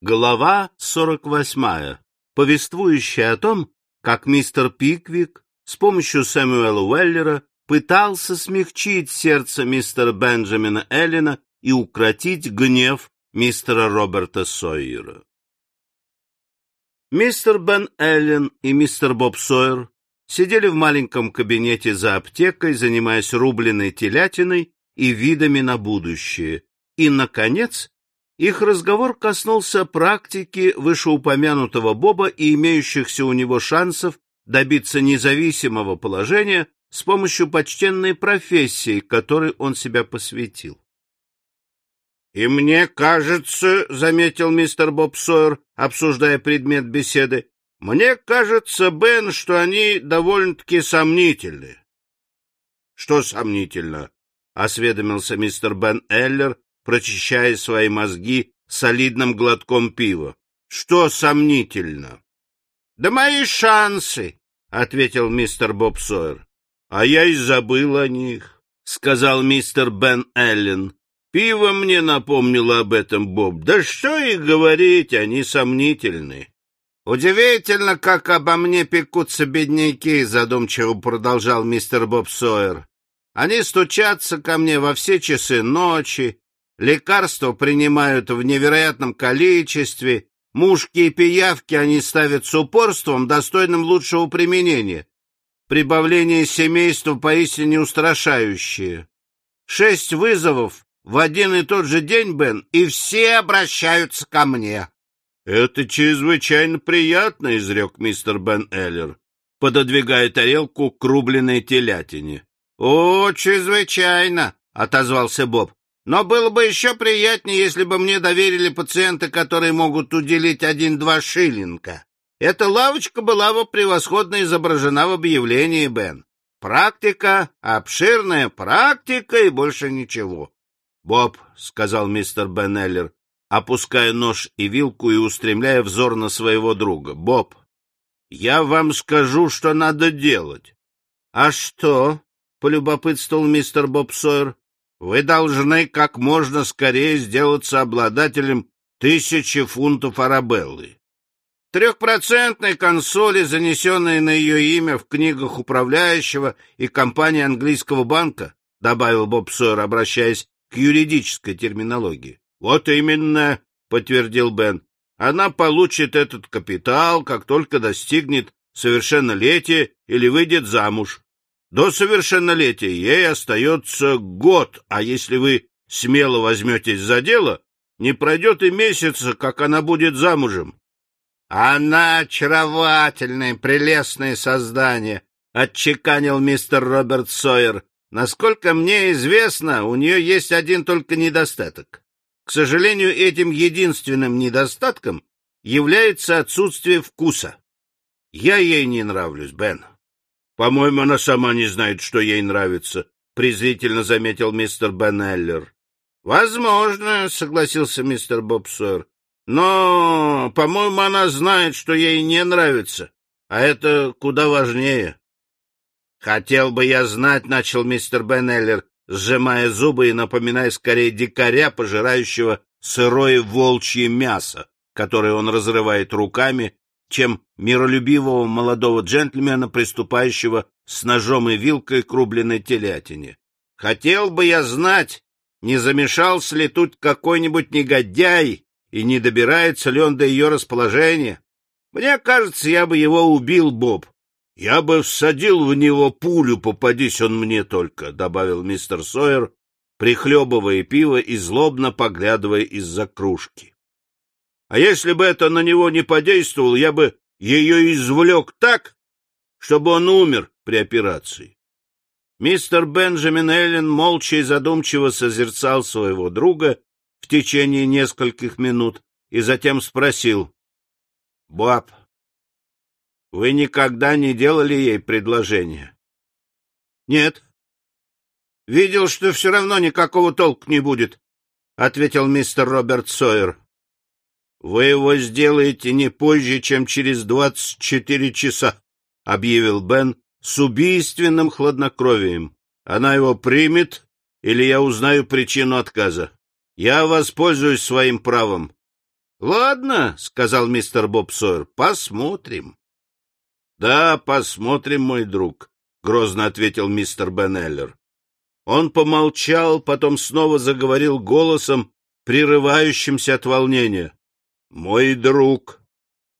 Глава 48, повествующая о том, как мистер Пиквик с помощью Сэмюэла Уэллера пытался смягчить сердце мистера Бенджамина Эллина и укротить гнев мистера Роберта Сойера. Мистер Бен Эллен и мистер Боб Сойер сидели в маленьком кабинете за аптекой, занимаясь рубленой телятиной и видами на будущее. И, наконец, их разговор коснулся практики вышеупомянутого Боба и имеющихся у него шансов добиться независимого положения с помощью почтенной профессии, которой он себя посвятил. — И мне кажется, — заметил мистер Боб Сойер, обсуждая предмет беседы, — мне кажется, Бен, что они довольно-таки сомнительны. — Что сомнительно? — осведомился мистер Бен Эллер, прочищая свои мозги солидным глотком пива. — Что сомнительно? — Да мои шансы, — ответил мистер Боб Сойер. — А я и забыл о них, — сказал мистер Бен Эллен. — Пиво мне напомнило об этом, Боб. Да что и говорить, они сомнительны. — Удивительно, как обо мне пекутся бедняки, — задумчиво продолжал мистер Боб Сойер. — Они стучатся ко мне во все часы ночи, Лекарства принимают в невероятном количестве, мушки и пиявки они ставят с упорством, достойным лучшего применения. Прибавление семейства поистине устрашающее. Шесть вызовов в один и тот же день, Бен, и все обращаются ко мне. — Это чрезвычайно приятно, — изрек мистер Бен Эллер, пододвигая тарелку к рубленой телятине. — О, чрезвычайно, — отозвался Боб. Но было бы еще приятнее, если бы мне доверили пациенты, которые могут уделить один-два шиллинга. Эта лавочка была бы превосходно изображена в объявлении, Бен. Практика, обширная практика и больше ничего. — Боб, — сказал мистер Беннеллер, опуская нож и вилку и устремляя взор на своего друга. — Боб, я вам скажу, что надо делать. — А что? — полюбопытствовал мистер Боб Сойер. Вы должны как можно скорее сделаться обладателем тысячи фунтов арабеллы. Трехпроцентной консоли, занесенной на ее имя в книгах управляющего и компании английского банка, добавил Боб Сойер, обращаясь к юридической терминологии. — Вот именно, — подтвердил Бен. — Она получит этот капитал, как только достигнет совершеннолетия или выйдет замуж. До совершеннолетия ей остается год, а если вы смело возьметесь за дело, не пройдет и месяца, как она будет замужем. — Она очаровательное, прелестное создание, — отчеканил мистер Роберт Сойер. — Насколько мне известно, у нее есть один только недостаток. К сожалению, этим единственным недостатком является отсутствие вкуса. Я ей не нравлюсь, Бен. По-моему, она сама не знает, что ей нравится, — презрительно заметил мистер Беннеллер. — Возможно, — согласился мистер Бобсойер. — Но, по-моему, она знает, что ей не нравится, а это куда важнее. — Хотел бы я знать, — начал мистер Беннеллер, сжимая зубы и напоминая скорее дикаря, пожирающего сырое волчье мясо, которое он разрывает руками, чем миролюбивого молодого джентльмена, приступающего с ножом и вилкой к рубленной телятине. Хотел бы я знать, не замешался ли тут какой-нибудь негодяй и не добирается ли он до ее расположения. Мне кажется, я бы его убил, Боб. Я бы всадил в него пулю, попадись он мне только, — добавил мистер Сойер, прихлебывая пиво и злобно поглядывая из-за кружки. А если бы это на него не подействовало, я бы ее извлек так, чтобы он умер при операции. Мистер Бенджамин Эллен молча и задумчиво созерцал своего друга в течение нескольких минут и затем спросил. — Баб, вы никогда не делали ей предложение? — Нет. — Видел, что все равно никакого толка не будет, — ответил мистер Роберт Сойер. — Вы его сделаете не позже, чем через двадцать четыре часа, — объявил Бен с убийственным хладнокровием. — Она его примет, или я узнаю причину отказа. Я воспользуюсь своим правом. — Ладно, — сказал мистер Боб Сойер, — посмотрим. — Да, посмотрим, мой друг, — грозно ответил мистер Беннеллер. Он помолчал, потом снова заговорил голосом, прерывающимся от волнения. — Мой друг,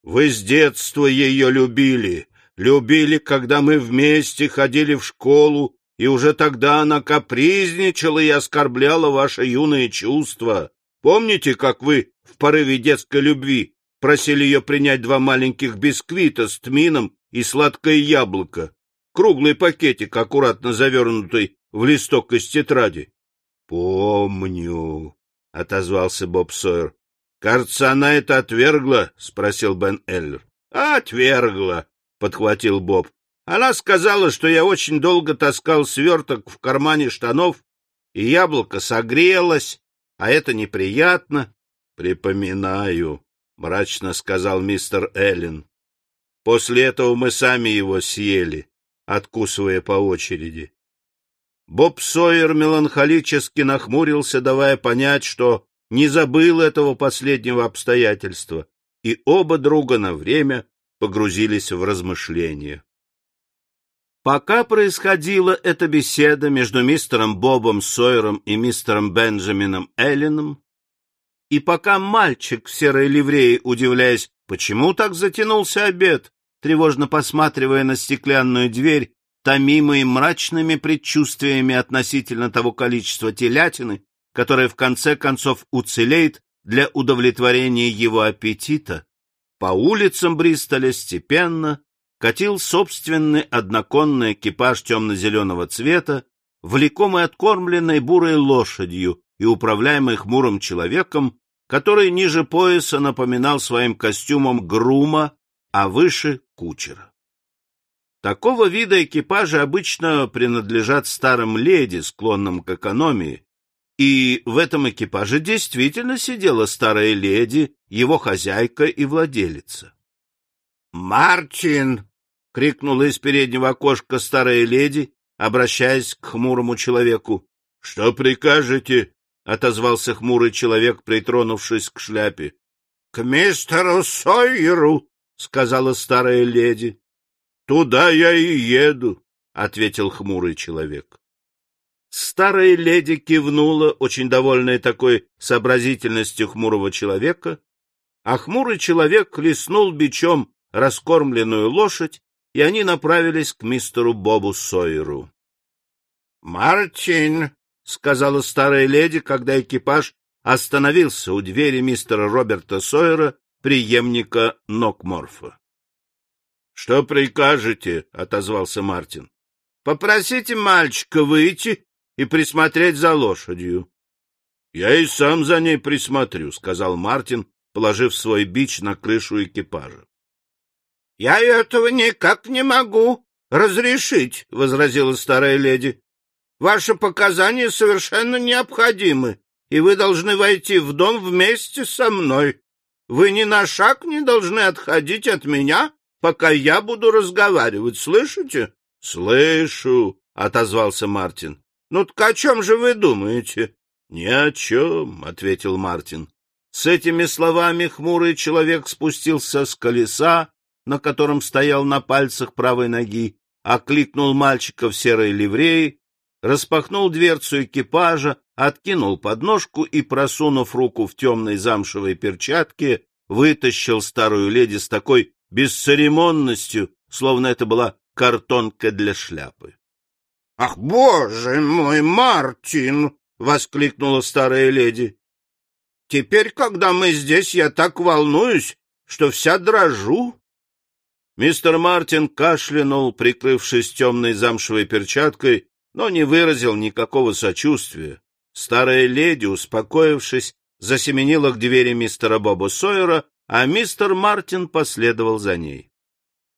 вы с детства ее любили, любили, когда мы вместе ходили в школу, и уже тогда она капризничала и оскорбляла ваши юные чувства. Помните, как вы в порыве детской любви просили ее принять два маленьких бисквита с тмином и сладкое яблоко, круглый пакетик, аккуратно завернутый в листок из тетради? — Помню, — отозвался Боб Сойер. — Кажется, она это отвергла? — спросил Бен Эллер. — Отвергла, — подхватил Боб. Она сказала, что я очень долго таскал сверток в кармане штанов, и яблоко согрелось, а это неприятно. — Припоминаю, — мрачно сказал мистер Эллен. После этого мы сами его съели, откусывая по очереди. Боб Сойер меланхолически нахмурился, давая понять, что не забыл этого последнего обстоятельства, и оба друга на время погрузились в размышления. Пока происходила эта беседа между мистером Бобом Сойером и мистером Бенджамином Элленом, и пока мальчик в серой ливрее, удивляясь, почему так затянулся обед, тревожно посматривая на стеклянную дверь, томимый мрачными предчувствиями относительно того количества телятины, которое в конце концов уцелеет для удовлетворения его аппетита, по улицам Бристоля степенно катил собственный одноконный экипаж темно-зеленого цвета, влекомый откормленной бурой лошадью и управляемый хмурым человеком, который ниже пояса напоминал своим костюмом грума, а выше — кучера. Такого вида экипажи обычно принадлежат старым леди, склонным к экономии, и в этом экипаже действительно сидела старая леди, его хозяйка и владелица. «Мартин!» — крикнула из переднего окошка старая леди, обращаясь к хмурому человеку. — Что прикажете? — отозвался хмурый человек, притронувшись к шляпе. — К мистеру Сойеру, — сказала старая леди. — Туда я и еду, — ответил хмурый человек. Старая леди кивнула, очень довольная такой сообразительностью хмурого человека, а хмурый человек хлестнул бичом раскормленную лошадь, и они направились к мистеру Бобу Сойеру. — Мартин, — сказала старая леди, когда экипаж остановился у двери мистера Роберта Сойера, преемника Нокморфа. — Что прикажете? — отозвался Мартин. — Попросите мальчика выйти и присмотреть за лошадью. — Я и сам за ней присмотрю, — сказал Мартин, положив свой бич на крышу экипажа. — Я этого никак не могу разрешить, — возразила старая леди. — Ваши показания совершенно необходимы, и вы должны войти в дом вместе со мной. Вы ни на шаг не должны отходить от меня, пока я буду разговаривать, слышите? — Слышу, — отозвался Мартин. — Ну так о чем же вы думаете? — Ни о чем, — ответил Мартин. С этими словами хмурый человек спустился с колеса, на котором стоял на пальцах правой ноги, окликнул мальчика в серой ливреи, распахнул дверцу экипажа, откинул подножку и, просунув руку в темной замшевой перчатке, вытащил старую леди с такой бесцеремонностью, словно это была картонка для шляпы. — Ах, боже мой, Мартин! — воскликнула старая леди. — Теперь, когда мы здесь, я так волнуюсь, что вся дрожу. Мистер Мартин кашлянул, прикрывшись темной замшевой перчаткой, но не выразил никакого сочувствия. Старая леди, успокоившись, засеменила к двери мистера Боба Сойера, а мистер Мартин последовал за ней.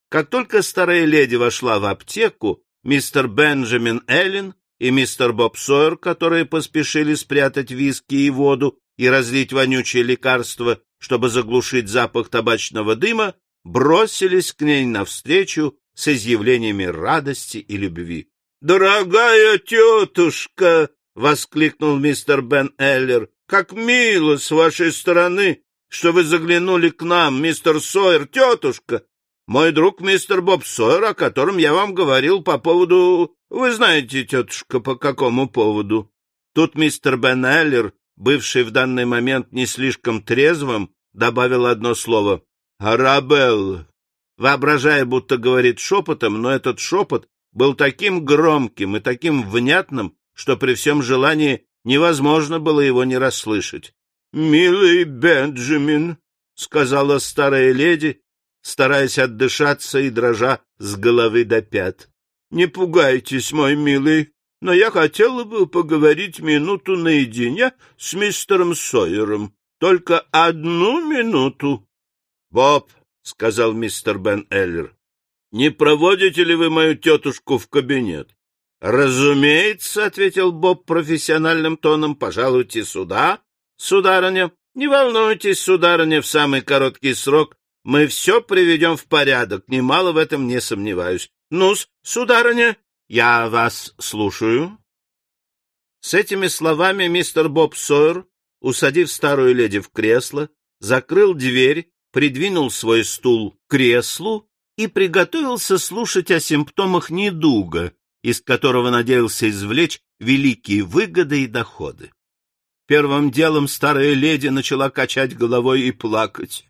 Как только старая леди вошла в аптеку, мистер Бенджамин Эллен и мистер Боб Сойер, которые поспешили спрятать виски и воду и разлить вонючее лекарство, чтобы заглушить запах табачного дыма, бросились к ней навстречу с изъявлениями радости и любви. — Дорогая тетушка! — воскликнул мистер Бен Эллер. — Как мило с вашей стороны что вы заглянули к нам, мистер Сойер, тетушка. Мой друг мистер Боб Сойер, о котором я вам говорил по поводу... Вы знаете, тетушка, по какому поводу?» Тут мистер Бен Эллер, бывший в данный момент не слишком трезвым, добавил одно слово «Арабелла», воображая, будто говорит шепотом, но этот шепот был таким громким и таким внятным, что при всем желании невозможно было его не расслышать. — Милый Бенджамин, — сказала старая леди, стараясь отдышаться и дрожа с головы до пят. — Не пугайтесь, мой милый, но я хотела бы поговорить минуту наедине с мистером Сойером. Только одну минуту. — Боб, — сказал мистер Бен Эллер, — не проводите ли вы мою тетушку в кабинет? — Разумеется, — ответил Боб профессиональным тоном, — пожалуйте сюда, сударыня. Не волнуйтесь, сударыня, в самый короткий срок мы все приведем в порядок, немало в этом не сомневаюсь. Ну-с, сударыня, я вас слушаю. С этими словами мистер Боб Сойер, усадив старую леди в кресло, закрыл дверь, придвинул свой стул к креслу и приготовился слушать о симптомах недуга, из которого надеялся извлечь великие выгоды и доходы. Первым делом старая леди начала качать головой и плакать. —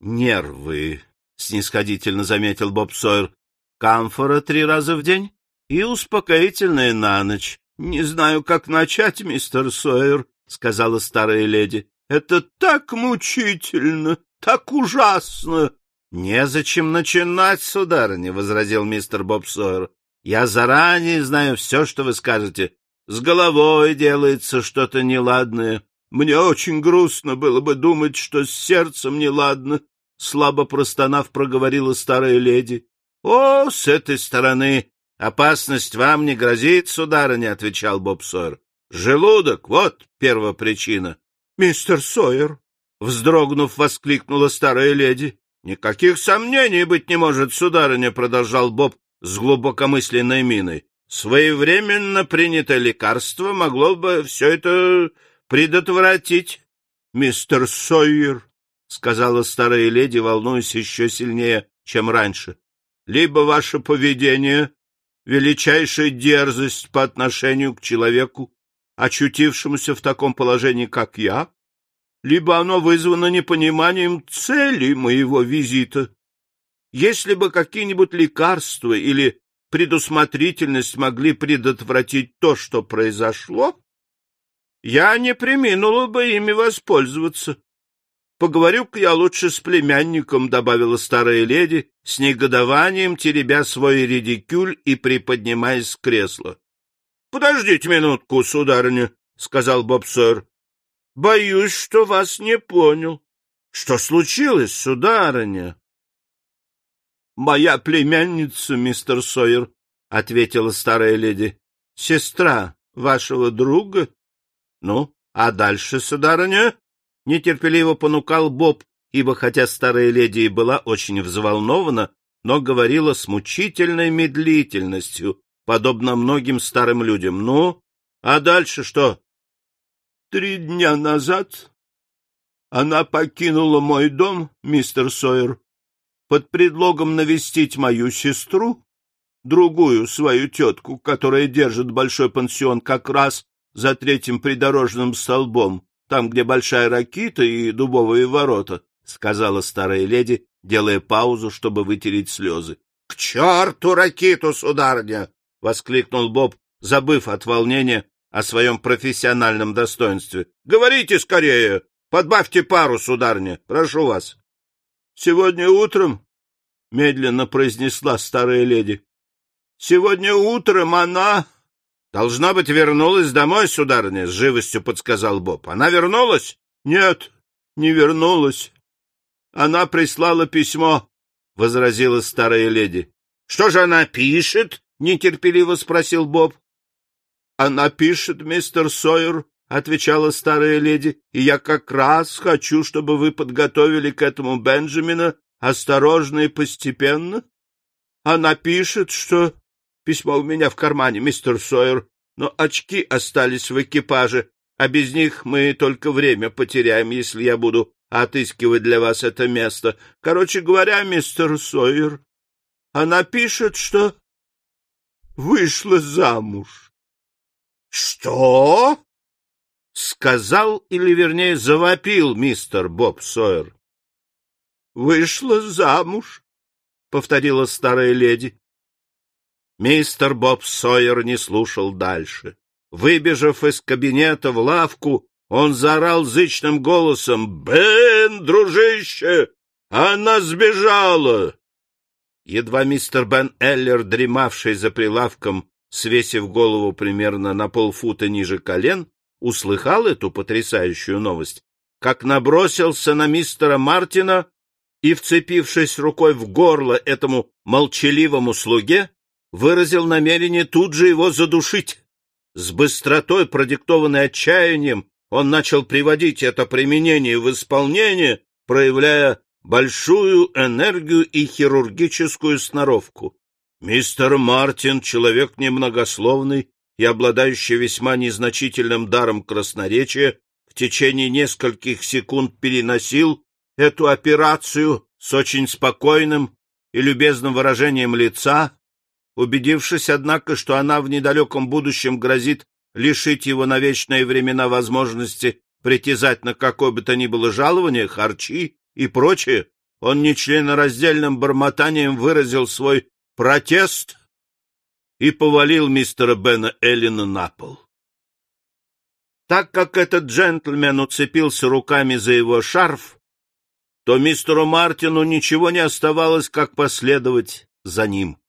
Нервы, — снисходительно заметил Боб Сойер. — Камфора три раза в день и успокоительное на ночь. — Не знаю, как начать, мистер Сойер, — сказала старая леди. — Это так мучительно, так ужасно. — Незачем начинать, сударыня, — возразил мистер Боб Сойер. — Я заранее знаю все, что вы скажете. С головой делается что-то неладное. Мне очень грустно было бы думать, что с сердцем неладно, — слабо простонав, проговорила старая леди. — О, с этой стороны опасность вам не грозит, сударыня, — отвечал Боб Сойер. — Желудок — вот первопричина. — Мистер Сойер, — вздрогнув, воскликнула старая леди. — Никаких сомнений быть не может, сударыня, — продолжал Боб с глубокомысленной миной. — Своевременно принятое лекарство могло бы все это предотвратить. — Мистер Сойер, — сказала старая леди, волнуясь еще сильнее, чем раньше, — либо ваше поведение — величайшая дерзость по отношению к человеку, очутившемуся в таком положении, как я, либо оно вызвано непониманием цели моего визита. Если бы какие-нибудь лекарства или предусмотрительность могли предотвратить то, что произошло, я не приминула бы ими воспользоваться. Поговорю-ка я лучше с племянником, — добавила старая леди, с негодованием теребя свой редикюль и приподнимаясь с кресла. — Подождите минутку, сударыня, — сказал Боб Сойер. — Боюсь, что вас не понял. — Что случилось, сударыня? — Моя племянница, мистер Сойер, — ответила старая леди, — сестра вашего друга. — Ну, а дальше, сударыня? — нетерпеливо понукал Боб, ибо хотя старая леди и была очень взволнована, но говорила с мучительной медлительностью, подобно многим старым людям. — Ну, а дальше что? Три дня назад она покинула мой дом, мистер Сойер, под предлогом навестить мою сестру, другую свою тетку, которая держит большой пансион как раз за третьим придорожным столбом, там, где большая ракита и дубовые ворота, — сказала старая леди, делая паузу, чтобы вытереть слезы. — К черту ракиту, сударыня! — воскликнул Боб, забыв от волнения о своем профессиональном достоинстве. — Говорите скорее! Подбавьте пару, сударня, прошу вас. — Сегодня утром, — медленно произнесла старая леди, — сегодня утром она... — Должна быть, вернулась домой, сударыня, — с живостью подсказал Боб. — Она вернулась? — Нет, не вернулась. Она прислала письмо, — возразила старая леди. — Что же она пишет? — нетерпеливо спросил Боб. Она пишет, мистер Сойер, — отвечала старая леди, — и я как раз хочу, чтобы вы подготовили к этому Бенджамина осторожно и постепенно. Она пишет, что... Письмо у меня в кармане, мистер Сойер, но очки остались в экипаже, а без них мы только время потеряем, если я буду отыскивать для вас это место. Короче говоря, мистер Сойер, она пишет, что вышла замуж. — Что? — сказал, или, вернее, завопил мистер Боб Сойер. — Вышла замуж, — повторила старая леди. Мистер Боб Сойер не слушал дальше. Выбежав из кабинета в лавку, он заорал зычным голосом «Бен, дружище, она сбежала!» Едва мистер Бен Эллер, дремавший за прилавком, свесив голову примерно на полфута ниже колен, услыхал эту потрясающую новость, как набросился на мистера Мартина и, вцепившись рукой в горло этому молчаливому слуге, выразил намерение тут же его задушить. С быстротой, продиктованной отчаянием, он начал приводить это применение в исполнение, проявляя большую энергию и хирургическую сноровку. Мистер Мартин, человек немногословный и обладающий весьма незначительным даром красноречия, в течение нескольких секунд переносил эту операцию с очень спокойным и любезным выражением лица, убедившись, однако, что она в недалеком будущем грозит лишить его на вечные времена возможности притязать на какое бы то ни было жалование, харчи и прочее, он нечленораздельным бормотанием выразил свой протест и повалил мистера Бена Эллина на пол. Так как этот джентльмен уцепился руками за его шарф, то мистеру Мартину ничего не оставалось, как последовать за ним.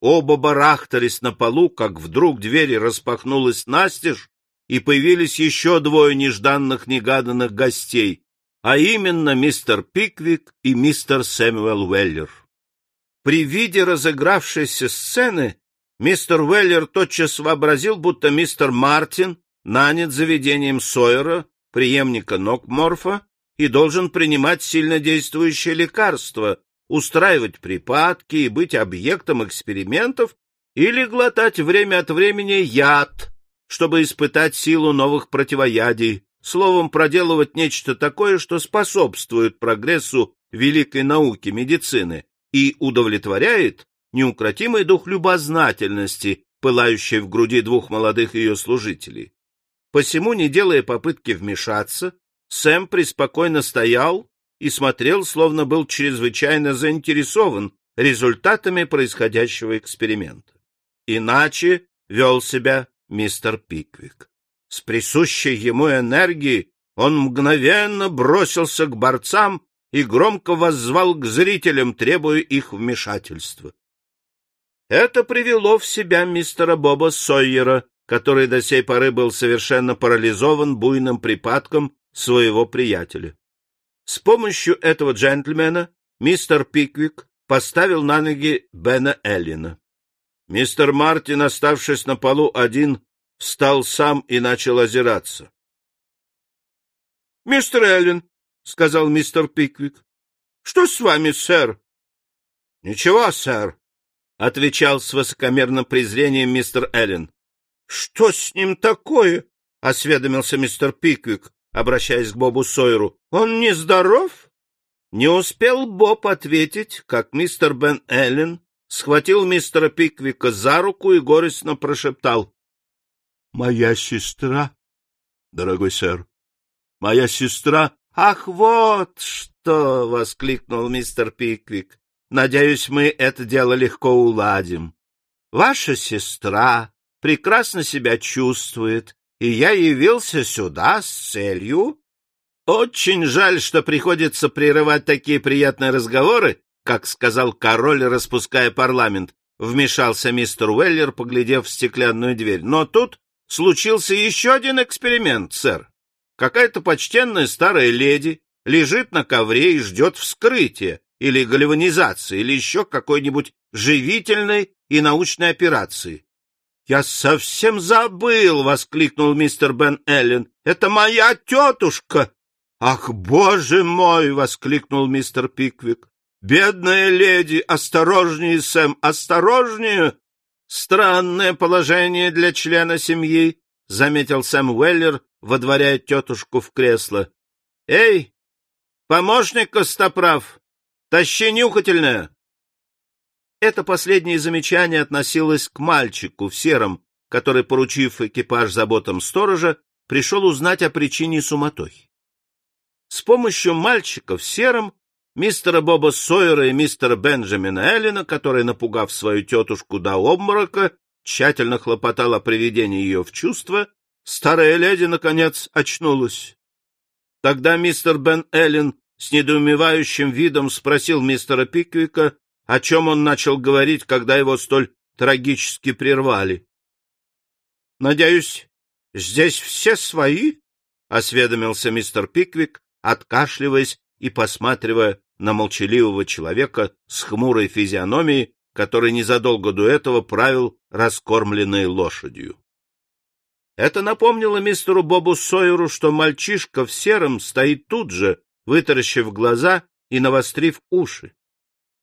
Оба барахтались на полу, как вдруг дверь распахнулась настежь, и появились еще двое нежданных-негаданных гостей, а именно мистер Пиквик и мистер Сэмюэл Уэллер. При виде разыгравшейся сцены мистер Уэллер тотчас вообразил, будто мистер Мартин нанят заведением Сойера, преемника Нокморфа, и должен принимать сильнодействующее лекарство, устраивать припадки и быть объектом экспериментов или глотать время от времени яд, чтобы испытать силу новых противоядий, словом, проделывать нечто такое, что способствует прогрессу великой науки медицины и удовлетворяет неукротимый дух любознательности, пылающий в груди двух молодых ее служителей. Посему, не делая попытки вмешаться, Сэм преспокойно стоял и смотрел, словно был чрезвычайно заинтересован результатами происходящего эксперимента. Иначе вел себя мистер Пиквик. С присущей ему энергией он мгновенно бросился к борцам и громко воззвал к зрителям, требуя их вмешательства. Это привело в себя мистера Боба Сойера, который до сей поры был совершенно парализован буйным припадком своего приятеля. С помощью этого джентльмена мистер Пиквик поставил на ноги Бена Эллина. Мистер Мартин, оставшись на полу один, встал сам и начал озираться. — Мистер Эллин, — сказал мистер Пиквик, — что с вами, сэр? — Ничего, сэр, — отвечал с высокомерным презрением мистер Эллин. — Что с ним такое? — осведомился мистер Пиквик, обращаясь к Бобу Сойеру. — Он нездоров? Не успел Боб ответить, как мистер Бен Эллен схватил мистера Пиквика за руку и горестно прошептал. — Моя сестра, дорогой сэр, моя сестра... — Ах, вот что! — воскликнул мистер Пиквик. — Надеюсь, мы это дело легко уладим. Ваша сестра прекрасно себя чувствует, и я явился сюда с целью... Очень жаль, что приходится прерывать такие приятные разговоры, как сказал король, распуская парламент, вмешался мистер Уэллер, поглядев в стеклянную дверь. Но тут случился еще один эксперимент, сэр. Какая-то почтенная старая леди лежит на ковре и ждет вскрытия или гальванизации, или еще какой-нибудь живительной и научной операции. «Я совсем забыл!» — воскликнул мистер Бен Эллен. «Это моя тетушка!» «Ах, боже мой!» — воскликнул мистер Пиквик. «Бедная леди! Осторожнее, Сэм, осторожнее!» «Странное положение для члена семьи», — заметил Сэм Уэллер, водворяя тетушку в кресло. «Эй, Помощник Костоправ, тащи нюхательное. Это последнее замечание относилось к мальчику в сером, который, поручив экипаж заботам сторожа, пришел узнать о причине суматохи. С помощью мальчика в сером, мистера Боба Сойера и мистера Бенджамина Эллина, который, напугав свою тетушку до обморока, тщательно хлопотал о приведении ее в чувство, старая леди, наконец, очнулась. Тогда мистер Бен Эллен с недоумевающим видом спросил мистера Пиквика, о чем он начал говорить, когда его столь трагически прервали. — Надеюсь, здесь все свои? — осведомился мистер Пиквик, откашливаясь и посматривая на молчаливого человека с хмурой физиономией, который незадолго до этого правил раскормленной лошадью. Это напомнило мистеру Бобу Сойеру, что мальчишка в сером стоит тут же, вытаращив глаза и навострив уши.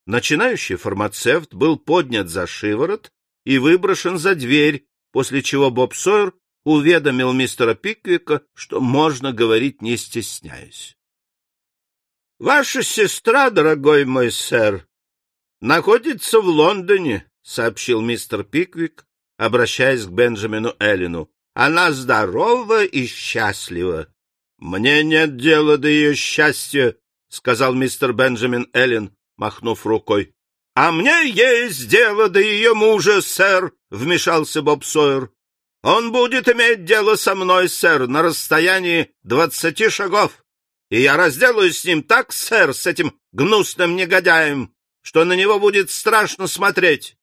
Начинающий фармацевт был поднят за шиворот и выброшен за дверь, после чего Боб Сойер уведомил мистера Пиквика, что можно говорить не стесняясь. — Ваша сестра, дорогой мой сэр, находится в Лондоне, — сообщил мистер Пиквик, обращаясь к Бенджамину Эллину. Она здорова и счастлива. — Мне нет дела до ее счастья, — сказал мистер Бенджамин Эллен, махнув рукой. — А мне есть дело до ее мужа, сэр, — вмешался Боб Сойер. — Он будет иметь дело со мной, сэр, на расстоянии двадцати шагов. И я разделаюсь с ним так, сэр, с этим гнусным негодяем, что на него будет страшно смотреть.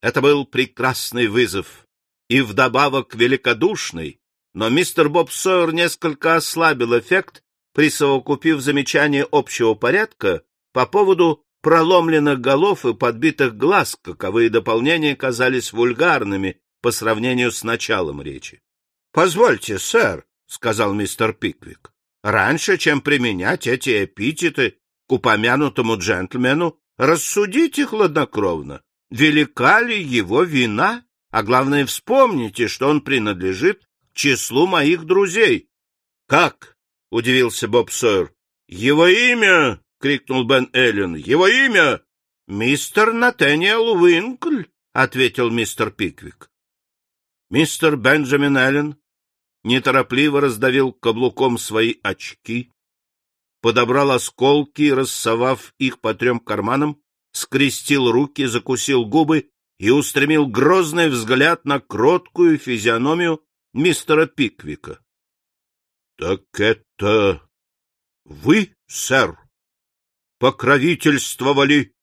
Это был прекрасный вызов и вдобавок великодушный, но мистер Боб Сойер несколько ослабил эффект, присовокупив замечание общего порядка по поводу проломленных голов и подбитых глаз, каковые дополнения казались вульгарными по сравнению с началом речи. — Позвольте, сэр, — сказал мистер Пиквик, — раньше, чем применять эти эпитеты к упомянутому джентльмену, рассудите хладнокровно, велика ли его вина? А главное, вспомните, что он принадлежит к числу моих друзей. — Как? — удивился Боб Сойер. — Его имя! — крикнул Бен Эллен. — Его имя! — Мистер Натаниэл Уинкль, — ответил мистер Пиквик. Мистер Бенджамин Эллен неторопливо раздавил каблуком свои очки, подобрал осколки, рассовав их по трем карманам, скрестил руки, закусил губы и устремил грозный взгляд на кроткую физиономию мистера Пиквика. — Так это вы, сэр, покровительствовали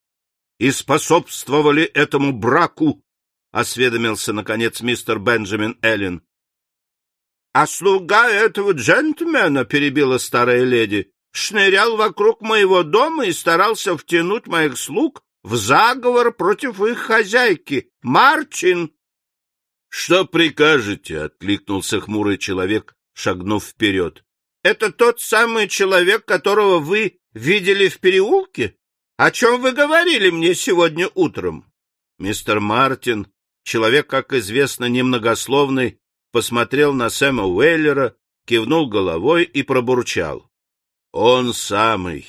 и способствовали этому браку? — осведомился, наконец, мистер Бенджамин Эллен. — А слуга этого джентльмена, — перебила старая леди, — шнырял вокруг моего дома и старался втянуть моих слуг в заговор против их хозяйки. Марчин! — Что прикажете? — откликнулся хмурый человек, шагнув вперед. — Это тот самый человек, которого вы видели в переулке? О чем вы говорили мне сегодня утром? Мистер Мартин, человек, как известно, немногословный, посмотрел на Сэма Уэллера, кивнул головой и пробурчал. — Он самый.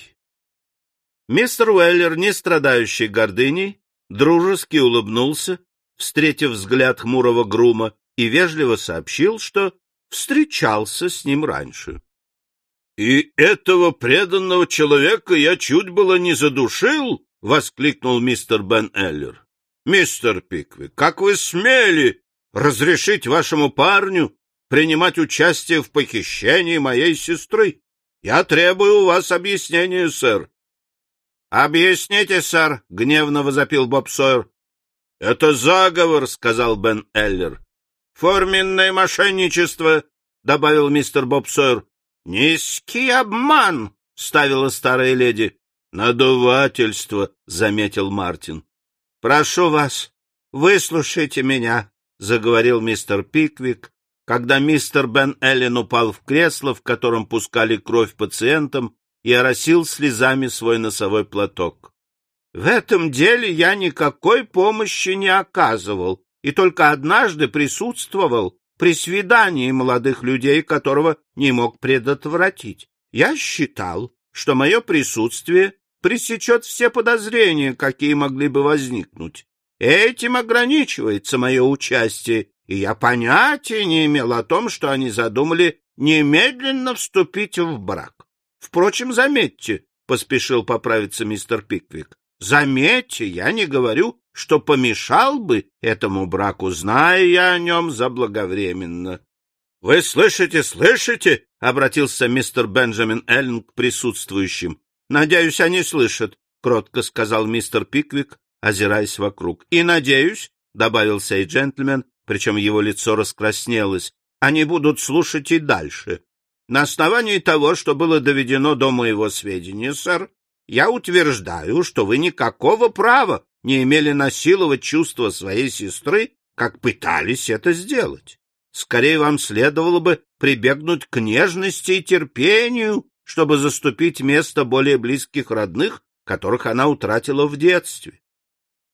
Мистер Уэллер, не страдающий гордыней, дружески улыбнулся, встретив взгляд хмурого грума, и вежливо сообщил, что встречался с ним раньше. — И этого преданного человека я чуть было не задушил! — воскликнул мистер Бен Эллер. — Мистер Пиквик, как вы смели разрешить вашему парню принимать участие в похищении моей сестры? Я требую у вас объяснения, сэр. — Объясните, сэр, — гневно возопил Боб Сойер. — Это заговор, — сказал Бен Эллер. — Форменное мошенничество, — добавил мистер Боб Сойер. — Низкий обман, — ставила старая леди. — Надувательство, — заметил Мартин. — Прошу вас, выслушайте меня, — заговорил мистер Пиквик, когда мистер Бен Эллен упал в кресло, в котором пускали кровь пациентам, и оросил слезами свой носовой платок. В этом деле я никакой помощи не оказывал и только однажды присутствовал при свидании молодых людей, которого не мог предотвратить. Я считал, что мое присутствие пресечет все подозрения, какие могли бы возникнуть. Этим ограничивается мое участие, и я понятия не имел о том, что они задумали немедленно вступить в брак. Впрочем, заметьте, — поспешил поправиться мистер Пиквик, — заметьте, я не говорю, что помешал бы этому браку, зная я о нем заблаговременно. — Вы слышите, слышите? — обратился мистер Бенджамин Эллен к присутствующим. — Надеюсь, они слышат, — кротко сказал мистер Пиквик, озираясь вокруг. — И надеюсь, — добавил сей джентльмен, причем его лицо раскраснелось, — они будут слушать и дальше. На основании того, что было доведено до моего сведения, сэр, я утверждаю, что вы никакого права не имели насиловать чувства своей сестры, как пытались это сделать. Скорее вам следовало бы прибегнуть к нежности и терпению, чтобы заступить место более близких родных, которых она утратила в детстве.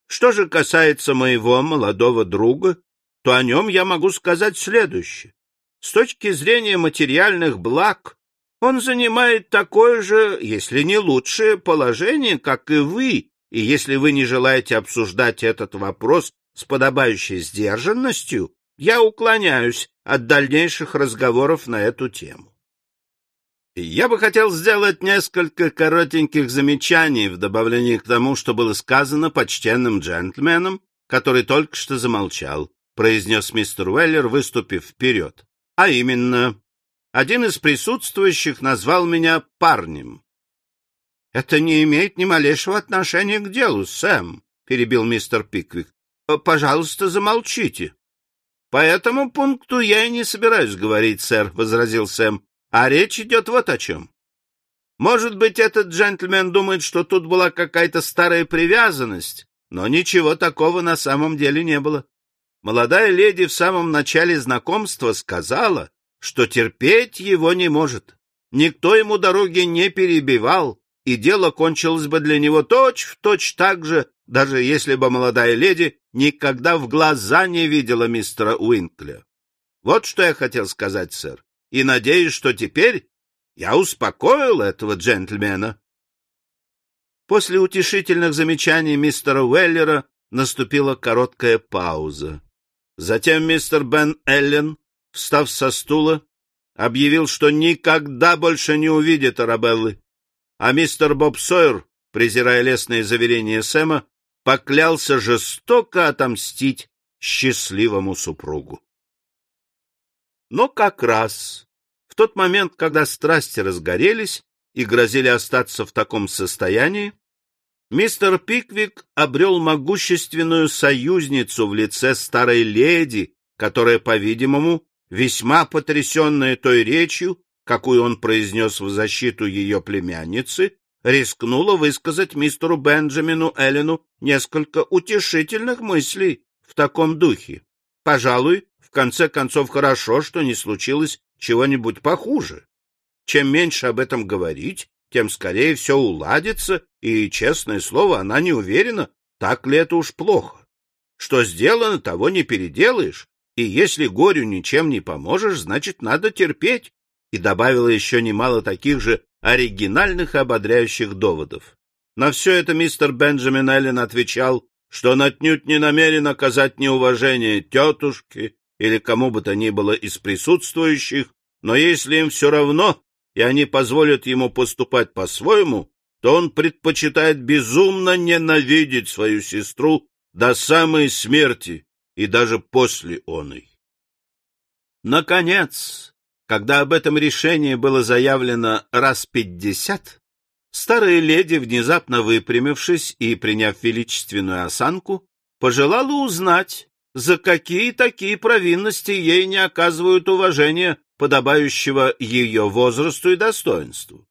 Что же касается моего молодого друга, то о нем я могу сказать следующее. С точки зрения материальных благ он занимает такое же, если не лучшее положение, как и вы, и если вы не желаете обсуждать этот вопрос с подобающей сдержанностью, я уклоняюсь от дальнейших разговоров на эту тему. Я бы хотел сделать несколько коротеньких замечаний в добавлении к тому, что было сказано почтенным джентльменом, который только что замолчал, произнес мистер Уэллер, выступив вперед. А именно, один из присутствующих назвал меня парнем. — Это не имеет ни малейшего отношения к делу, Сэм, — перебил мистер Пиквик. — Пожалуйста, замолчите. — По этому пункту я и не собираюсь говорить, сэр, — возразил Сэм. А речь идет вот о чем. Может быть, этот джентльмен думает, что тут была какая-то старая привязанность, но ничего такого на самом деле не было. Молодая леди в самом начале знакомства сказала, что терпеть его не может. Никто ему дороги не перебивал, и дело кончилось бы для него точь-в-точь так же, даже если бы молодая леди никогда в глаза не видела мистера Уинкля. Вот что я хотел сказать, сэр и надеюсь, что теперь я успокоил этого джентльмена. После утешительных замечаний мистера Уэллера наступила короткая пауза. Затем мистер Бен Эллен, встав со стула, объявил, что никогда больше не увидит Арабеллы, а мистер Боб Сойер, презирая лестные заверения Сэма, поклялся жестоко отомстить счастливому супругу. Но как раз в тот момент, когда страсти разгорелись и грозили остаться в таком состоянии, мистер Пиквик обрел могущественную союзницу в лице старой леди, которая, по-видимому, весьма потрясенная той речью, какую он произнес в защиту ее племянницы, рискнула высказать мистеру Бенджамину Эллену несколько утешительных мыслей в таком духе. Пожалуй, конце концов, хорошо, что не случилось чего-нибудь похуже. Чем меньше об этом говорить, тем скорее все уладится, и, честное слово, она не уверена, так ли это уж плохо. Что сделано, того не переделаешь, и если горю ничем не поможешь, значит, надо терпеть, и добавила еще немало таких же оригинальных и ободряющих доводов. На все это мистер Бенджамин Эллен отвечал, что он отнюдь не намерен оказать неуважение тетушке или кому бы то ни было из присутствующих, но если им все равно, и они позволят ему поступать по-своему, то он предпочитает безумно ненавидеть свою сестру до самой смерти и даже после оной. Наконец, когда об этом решении было заявлено раз пятьдесят, старая леди, внезапно выпрямившись и приняв величественную осанку, пожелала узнать, за какие такие провинности ей не оказывают уважения, подобающего ее возрасту и достоинству?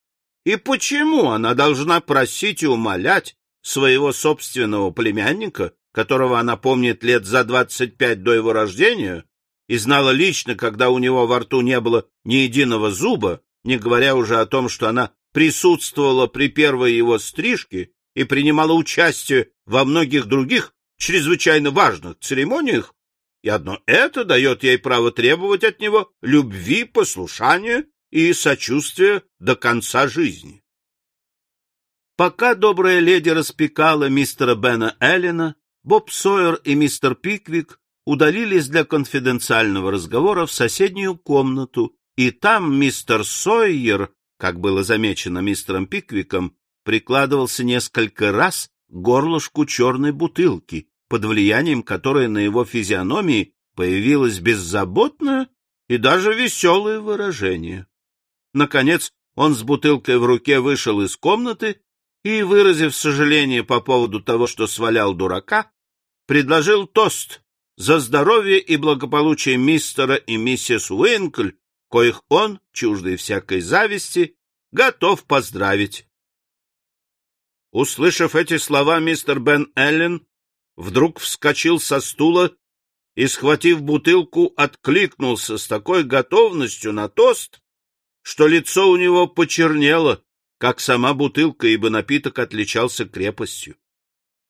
И почему она должна просить и умолять своего собственного племянника, которого она помнит лет за двадцать пять до его рождения, и знала лично, когда у него во рту не было ни единого зуба, не говоря уже о том, что она присутствовала при первой его стрижке и принимала участие во многих других чрезвычайно важных церемониях, и одно это дает ей право требовать от него любви, послушания и сочувствия до конца жизни. Пока добрая леди распекала мистера Бена Эллена, Боб Сойер и мистер Пиквик удалились для конфиденциального разговора в соседнюю комнату, и там мистер Сойер, как было замечено мистером Пиквиком, прикладывался несколько раз к горлышку черной бутылки, под влиянием которой на его физиономии появилось беззаботное и даже веселое выражение. Наконец он с бутылкой в руке вышел из комнаты и, выразив сожаление по поводу того, что свалял дурака, предложил тост за здоровье и благополучие мистера и миссис Уинкль, коих он, чуждый всякой зависти, готов поздравить. Услышав эти слова, мистер Бен Эллен вдруг вскочил со стула и, схватив бутылку, откликнулся с такой готовностью на тост, что лицо у него почернело, как сама бутылка, ибо напиток отличался крепостью.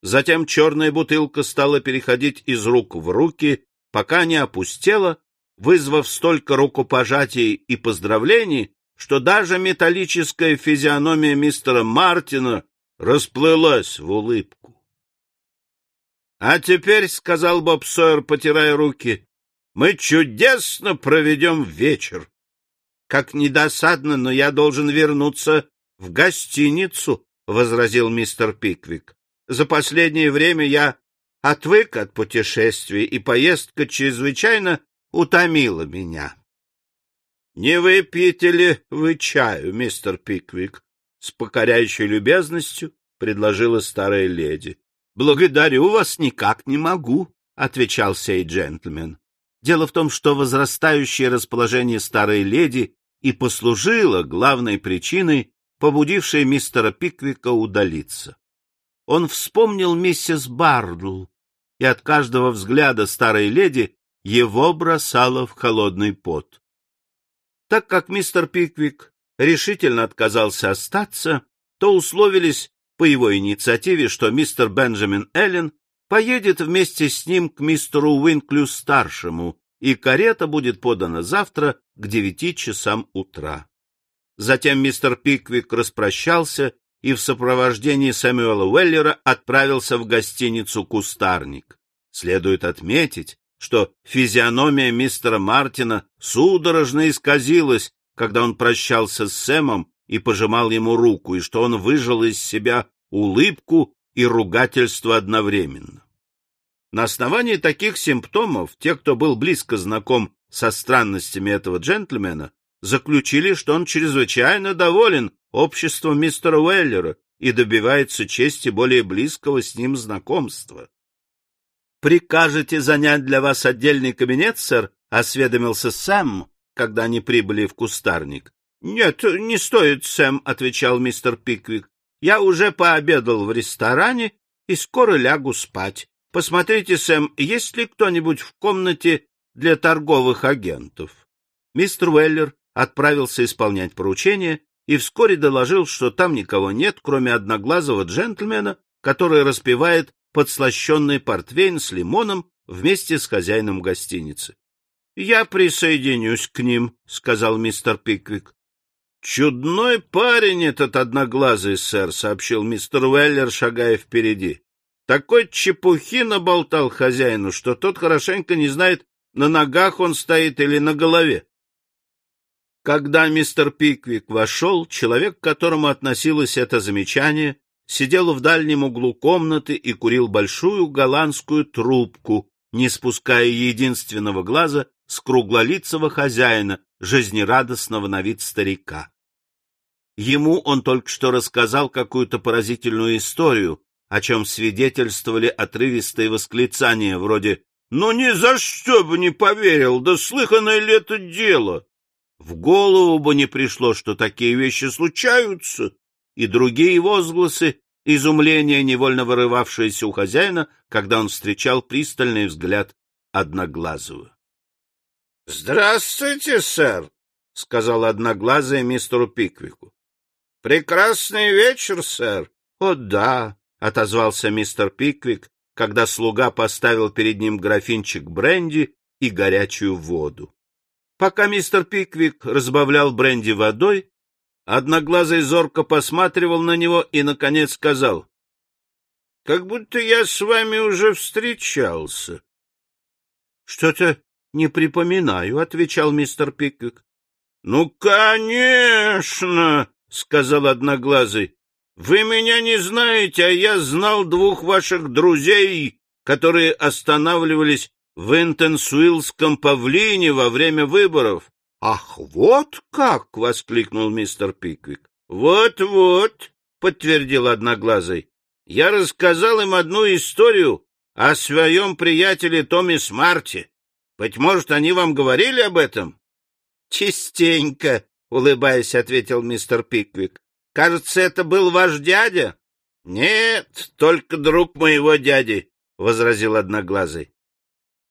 Затем черная бутылка стала переходить из рук в руки, пока не опустела, вызвав столько рукопожатий и поздравлений, что даже металлическая физиономия мистера Мартина расплылась в улыбку. — А теперь, — сказал Боб Сойер, потирая руки, — мы чудесно проведем вечер. Как недосадно, но я должен вернуться в гостиницу, — возразил мистер Пиквик. — За последнее время я отвык от путешествий, и поездка чрезвычайно утомила меня. — Не выпьете ли вы чаю, мистер Пиквик? — с покоряющей любезностью предложила старая леди. — Благодарю вас никак не могу, — отвечал сей джентльмен. Дело в том, что возрастающее расположение старой леди и послужило главной причиной побудившее мистера Пиквика удалиться. Он вспомнил миссис Бардл, и от каждого взгляда старой леди его бросало в холодный пот. Так как мистер Пиквик решительно отказался остаться, то условились по его инициативе, что мистер Бенджамин Эллен поедет вместе с ним к мистеру Уинклю-старшему, и карета будет подана завтра к девяти часам утра. Затем мистер Пиквик распрощался и в сопровождении Сэмюэла Уэллера отправился в гостиницу «Кустарник». Следует отметить, что физиономия мистера Мартина судорожно исказилась, когда он прощался с Сэмом и пожимал ему руку, и что он выжил из себя улыбку и ругательство одновременно. На основании таких симптомов те, кто был близко знаком со странностями этого джентльмена, заключили, что он чрезвычайно доволен обществом мистера Уэллера и добивается чести более близкого с ним знакомства. — Прикажете занять для вас отдельный кабинет, сэр? — осведомился Сэм, когда они прибыли в кустарник. — Нет, не стоит, Сэм, — отвечал мистер Пиквик. — Я уже пообедал в ресторане и скоро лягу спать. Посмотрите, Сэм, есть ли кто-нибудь в комнате для торговых агентов? Мистер Уэллер отправился исполнять поручение и вскоре доложил, что там никого нет, кроме одноглазого джентльмена, который распивает подслащенный портвейн с лимоном вместе с хозяином гостиницы. — Я присоединюсь к ним, — сказал мистер Пиквик. — Чудной парень этот одноглазый, сэр, — сообщил мистер Уэллер, шагая впереди. Такой чепухи наболтал хозяину, что тот хорошенько не знает, на ногах он стоит или на голове. Когда мистер Пиквик вошел, человек, к которому относилось это замечание, сидел в дальнем углу комнаты и курил большую голландскую трубку, не спуская единственного глаза с круглолицего хозяина, жизнерадостного на вид старика. Ему он только что рассказал какую-то поразительную историю, о чем свидетельствовали отрывистые восклицания вроде «Ну ни за что бы не поверил, да слыханное ли это дело!» В голову бы не пришло, что такие вещи случаются, и другие возгласы, изумления, невольно вырывавшиеся у хозяина, когда он встречал пристальный взгляд Одноглазого. — Здравствуйте, сэр, — сказал Одноглазый мистеру Пиквику. — Прекрасный вечер, сэр. — О, да, — отозвался мистер Пиквик, когда слуга поставил перед ним графинчик бренди и горячую воду. Пока мистер Пиквик разбавлял бренди водой, Одноглазый зорко посматривал на него и, наконец, сказал. — Как будто я с вами уже встречался. — Что-то не припоминаю, — отвечал мистер Пиквик. — Ну, конечно, — сказал Одноглазый. — Вы меня не знаете, а я знал двух ваших друзей, которые останавливались в Интенсуилском павлине во время выборов. — Ах, вот как! — воскликнул мистер Пиквик. Вот — Вот-вот, — подтвердил Одноглазый. — Я рассказал им одну историю о своем приятеле Томми Смарте. Быть может, они вам говорили об этом? — Частенько, — улыбаясь, ответил мистер Пиквик. — Кажется, это был ваш дядя? — Нет, только друг моего дяди, — возразил Одноглазый. —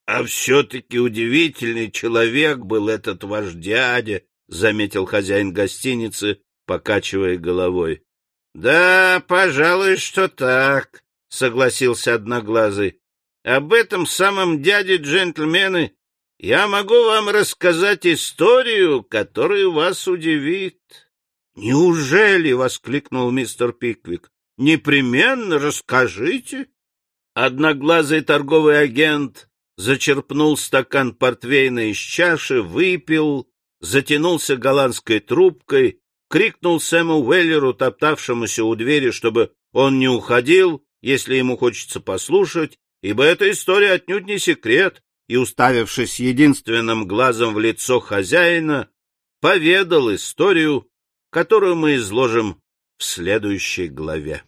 А все-таки удивительный человек был этот ваш дядя, — заметил хозяин гостиницы, покачивая головой. — Да, пожалуй, что так, — согласился Одноглазый. — Об этом самом дяде джентльмены я могу вам рассказать историю, которая вас удивит. — Неужели? — воскликнул мистер Пиквик. — Непременно расскажите. Одноглазый торговый агент зачерпнул стакан портвейна из чаши, выпил, затянулся голландской трубкой, крикнул Сэму Уэллеру, топтавшемуся у двери, чтобы он не уходил, если ему хочется послушать, ибо эта история отнюдь не секрет, и, уставившись единственным глазом в лицо хозяина, поведал историю, которую мы изложим в следующей главе.